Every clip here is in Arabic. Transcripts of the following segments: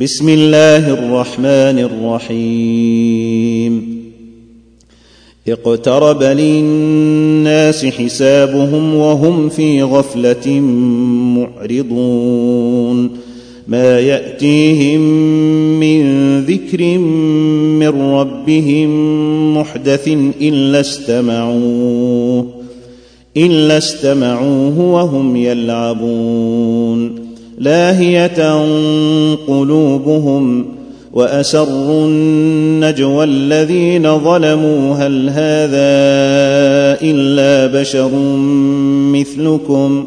بسم الله الرحمن الرحيم. اقترب للناس حسابهم وهم في غفلة معرضون. ما يأتيهم من ذكر من ربهم محدث إلا استمعوه إلا استمعوه وهم يلعبون. لاهية قلوبهم وأسروا النجوى الذين ظلموا هل هذا إلا بشر مثلكم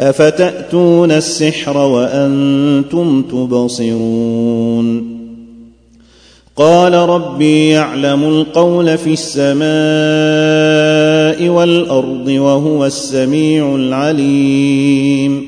أفتأتون السحر وأنتم تبصرون قال ربي يعلم القول في السماء والأرض وهو السميع العليم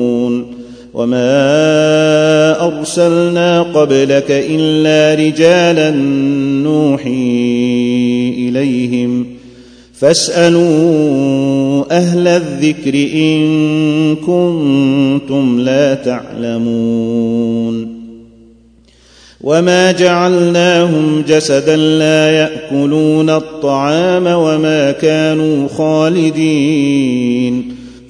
وما ارسلنا قبلك الا رجالا نوحي اليهم فاسالوا أهل الذكر ان كنتم لا تعلمون وما جعلناهم جسدا لا ياكلون الطعام وما كانوا خالدين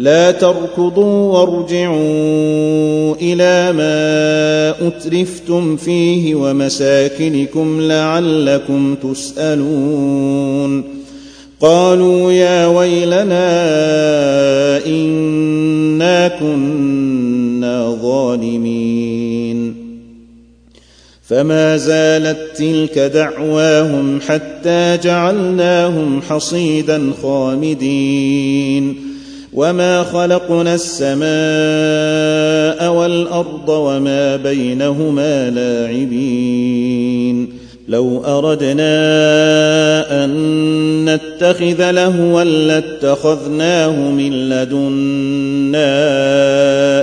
لا تركضوا وارجعوا إلى ما أترفتم فيه ومساكنكم لعلكم تسألون. قالوا يا ويلنا إنا كنا ظالمين. فما زالت تلك دعواهم حتى جعلناهم حصيدا خامدين. وما خلقنا السماء والارض وما بينهما لاعبين لو اردنا ان نتخذ لهوا لاتخذناه من لدنا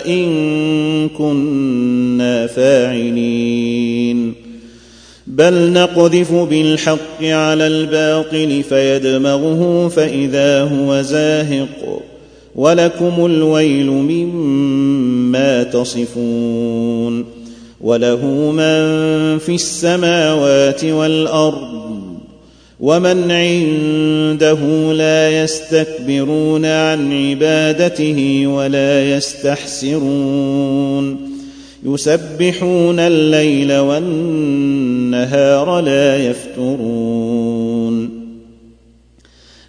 ان كنا فاعلين بل نقذف بالحق على الباطل فيدمغه فاذا هو زاهق ولكم الويل مما تصفون وله من في السماوات والأرض ومن عنده لا يستكبرون عن عبادته ولا يستحسرون يسبحون الليل والنهار لا يفترون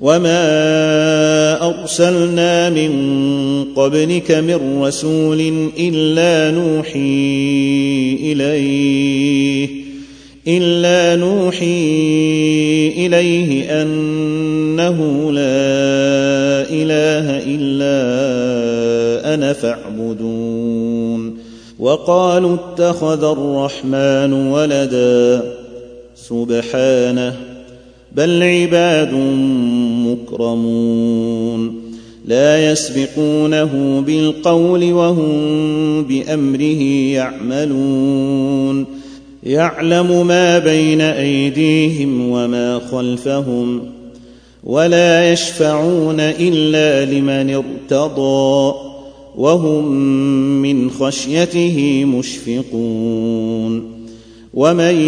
وما ارسلنا من قبلك من رسول الا نوحي اليه الا نوحي اليه انه لا اله الا أنا فاعبدون. وقالوا اتخذ الرحمن ولدا سبحانه بل عباد مكرمون. لا يسبقونه بالقول وهم بأمره يعملون. يعلم ما بين أيديهم وما خلفهم ولا يشفعون إلا لمن ارتضى وهم من خشيته مشفقون. ومن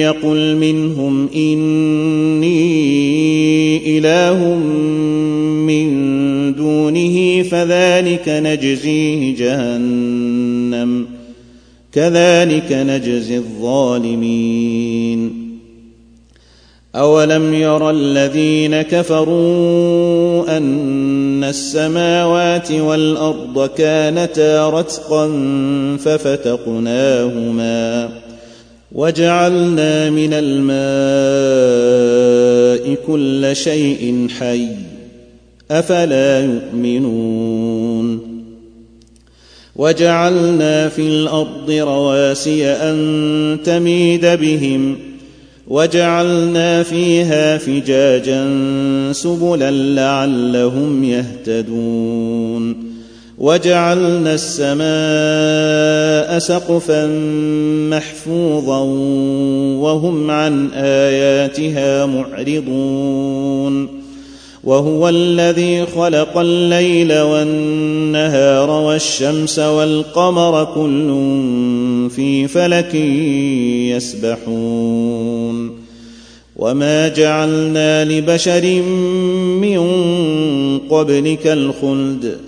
يقل منهم اني اله من دونه فذلك نجزيه جهنم كذلك نجزي الظالمين اولم ير الذين كفروا ان السماوات والارض كانتا رتقا ففتقناهما وجعلنا من الماء كل شيء حي أفلا يؤمنون وجعلنا في الأرض رواسي أن تميد بهم وجعلنا فيها فجاجا سبلا لعلهم يهتدون وجعلنا السماء سقفا محفوظا وهم عن آياتها معرضون وهو الذي خلق الليل والنهار والشمس والقمر كل في فلك يسبحون وما جعلنا لبشر من قبلك الخلد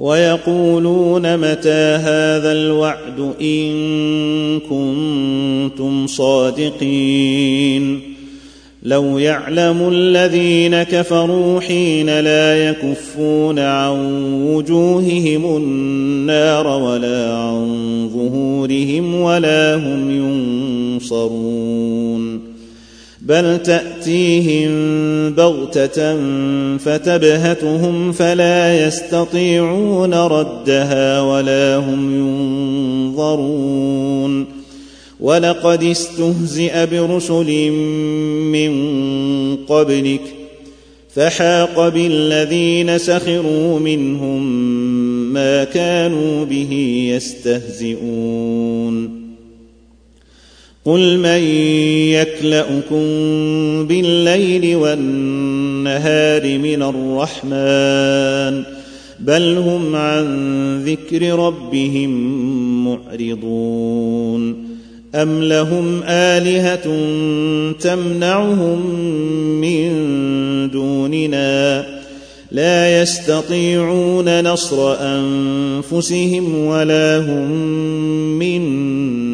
ويقولون متى هذا الوعد إن كنتم صادقين لو يعلم الذين كفروا حين لا يكفون عن وجوههم النار ولا عن ظهورهم ولا هم ينصرون بل تأتيهم بغتة فتبهتهم فلا يستطيعون ردها ولا هم ينظرون. ولقد استهزئ برسل من قبلك فحاق بالذين سخروا منهم ما كانوا به يستهزئون. قل من يكلاكم بالليل والنهار من الرحمن بل هم عن ذكر ربهم معرضون ام لهم الهه تمنعهم من دوننا لا يستطيعون نصر انفسهم ولا هم منا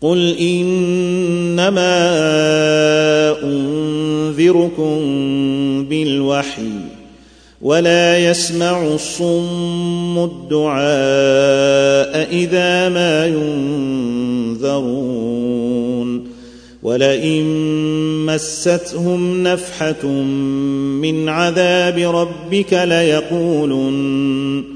قل انما انذركم بالوحي ولا يسمع الصم الدعاء اذا ما ينذرون ولئن مستهم نفحه من عذاب ربك ليقولن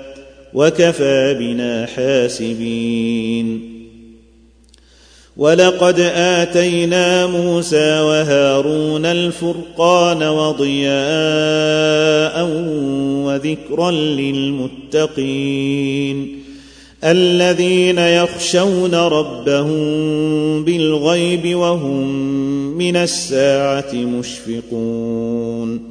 وكفى بنا حاسبين. ولقد آتينا موسى وهارون الفرقان وضياء وذكرا للمتقين الذين يخشون ربهم بالغيب وهم من الساعة مشفقون.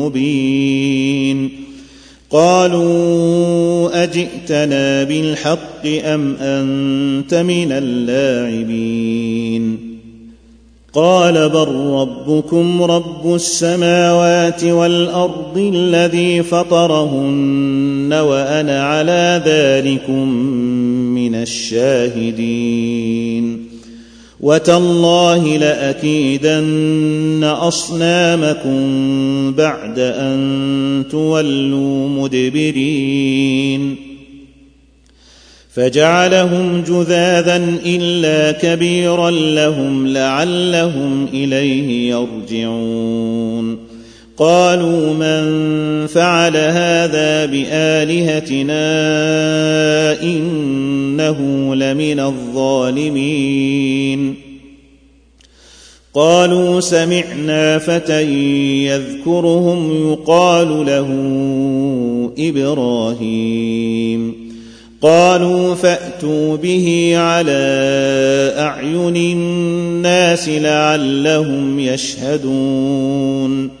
مبين. قالوا أجئتنا بالحق أم أنت من اللاعبين؟ قال بل ربكم رب السماوات والأرض الذي فطرهن وأنا على ذلكم من الشاهدين. وتالله لأكيدن أصنامكم بعد أن تولوا مدبرين. فجعلهم جذاذا إلا كبيرا لهم لعلهم إليه يرجعون. قالوا من فعل هذا بآلهتنا إنه لمن الظالمين. قالوا سمعنا فتى يذكرهم يقال له إبراهيم. قالوا فأتوا به على أعين الناس لعلهم يشهدون.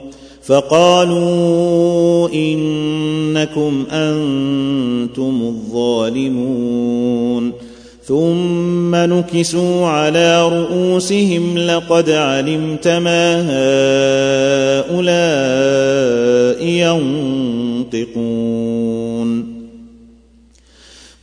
فقالوا إنكم أنتم الظالمون. ثم نكسوا على رؤوسهم لقد علمت ما هؤلاء ينطقون.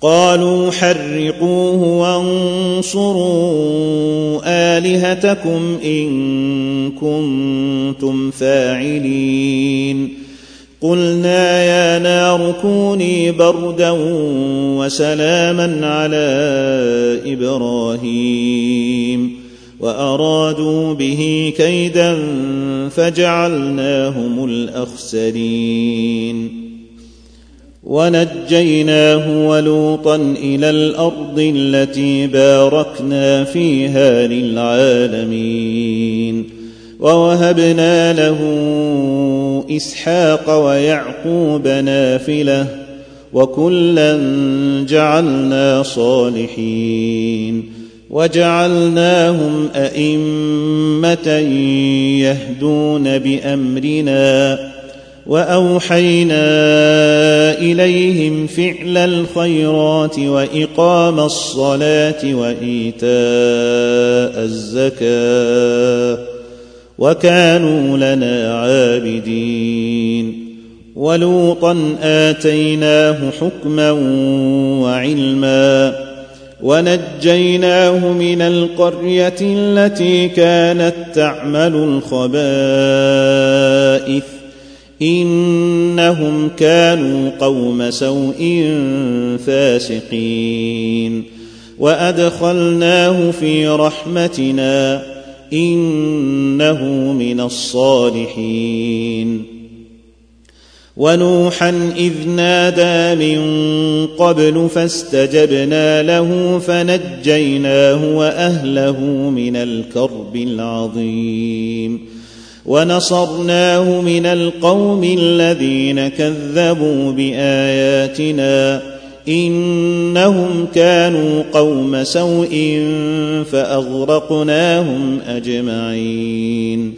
قالوا حرقوه وانصروا آلهتكم إن كنتم فاعلين. قلنا يا نار كوني بردا وسلاما على إبراهيم. وأرادوا به كيدا فجعلناهم الأخسرين. ونجيناه ولوطا إلى الأرض التي باركنا فيها للعالمين. ووهبنا له إسحاق ويعقوب نافلة وكلا جعلنا صالحين. وجعلناهم أئمة يهدون بأمرنا وأوحينا إليهم فعل الخيرات وإقام الصلاة وإيتاء الزكاة وكانوا لنا عابدين ولوطا آتيناه حكما وعلما ونجيناه من القرية التي كانت تعمل الخبائث إنهم كانوا قوم سوء فاسقين. وأدخلناه في رحمتنا إنه من الصالحين. ونوحا إذ نادى من قبل فاستجبنا له فنجيناه وأهله من الكرب العظيم. ونصرناه من القوم الذين كذبوا بآياتنا إنهم كانوا قوم سوء فأغرقناهم أجمعين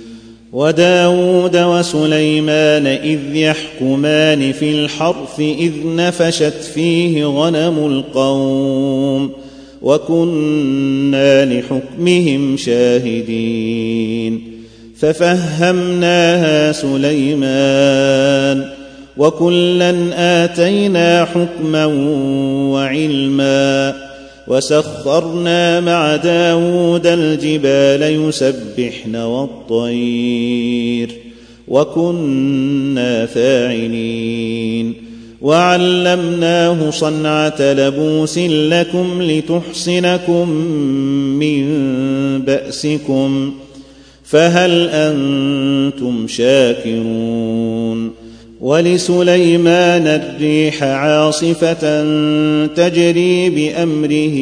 وداود وسليمان إذ يحكمان في الحرث إذ نفشت فيه غنم القوم وكنا لحكمهم شاهدين ففهمناها سليمان وكلا آتينا حكما وعلما وسخرنا مع داود الجبال يسبحن والطير وكنا فاعلين وعلمناه صنعة لبوس لكم لتحصنكم من بأسكم فهل أنتم شاكرون؟ ولسليمان الريح عاصفة تجري بأمره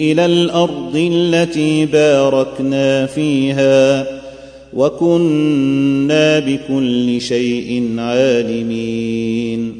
إلى الأرض التي باركنا فيها وكنا بكل شيء عالمين.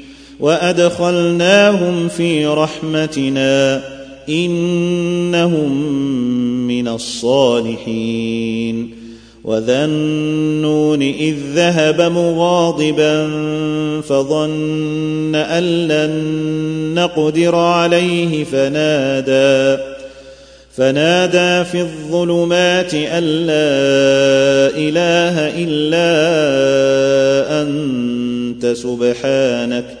وأدخلناهم في رحمتنا إنهم من الصالحين. وذا النون إذ ذهب مغاضبا فظن أن لن نقدر عليه فنادى فنادى في الظلمات أن لا إله إلا أنت سبحانك.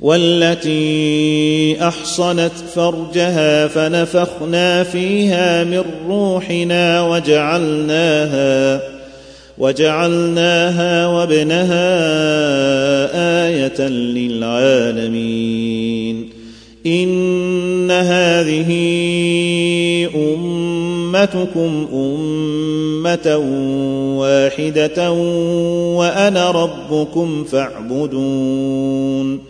والتي أحصنت فرجها فنفخنا فيها من روحنا وجعلناها وجعلناها وابنها آية للعالمين. إن هذه أمتكم أمة واحدة وأنا ربكم فاعبدون.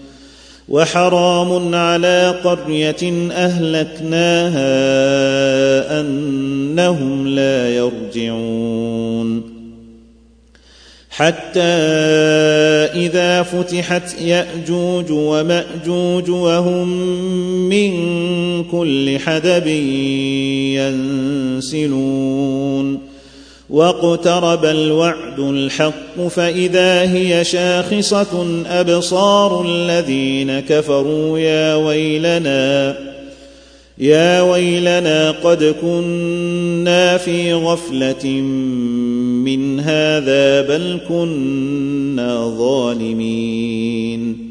وحرام على قرية أهلكناها أنهم لا يرجعون. حتى إذا فتحت يأجوج ومأجوج وهم من كل حدب ينسلون. واقترب الوعد الحق فإذا هي شاخصة أبصار الذين كفروا يا ويلنا يا ويلنا قد كنا في غفلة من هذا بل كنا ظالمين.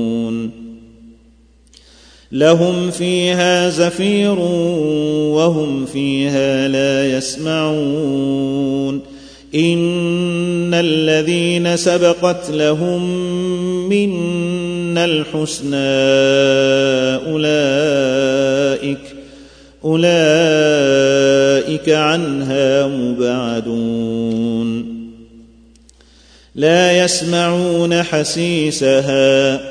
لهم فيها زفير وهم فيها لا يسمعون. إن الذين سبقت لهم منا الحسنى أولئك أولئك عنها مبعدون. لا يسمعون حسيسها.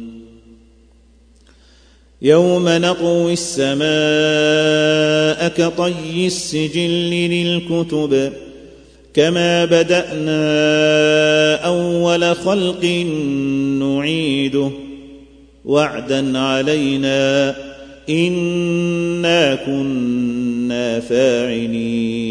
يوم نطوي السماء كطي السجل للكتب كما بدأنا أول خلق نعيده وعدا علينا إنا كنا فاعلين.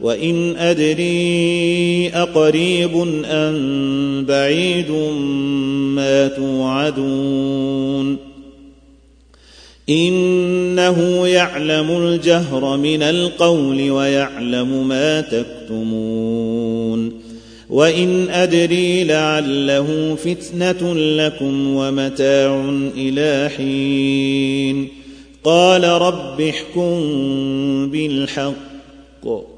وإن أدري أقريب أم بعيد ما توعدون إنه يعلم الجهر من القول ويعلم ما تكتمون وإن أدري لعله فتنة لكم ومتاع إلى حين قال رب احكم بالحق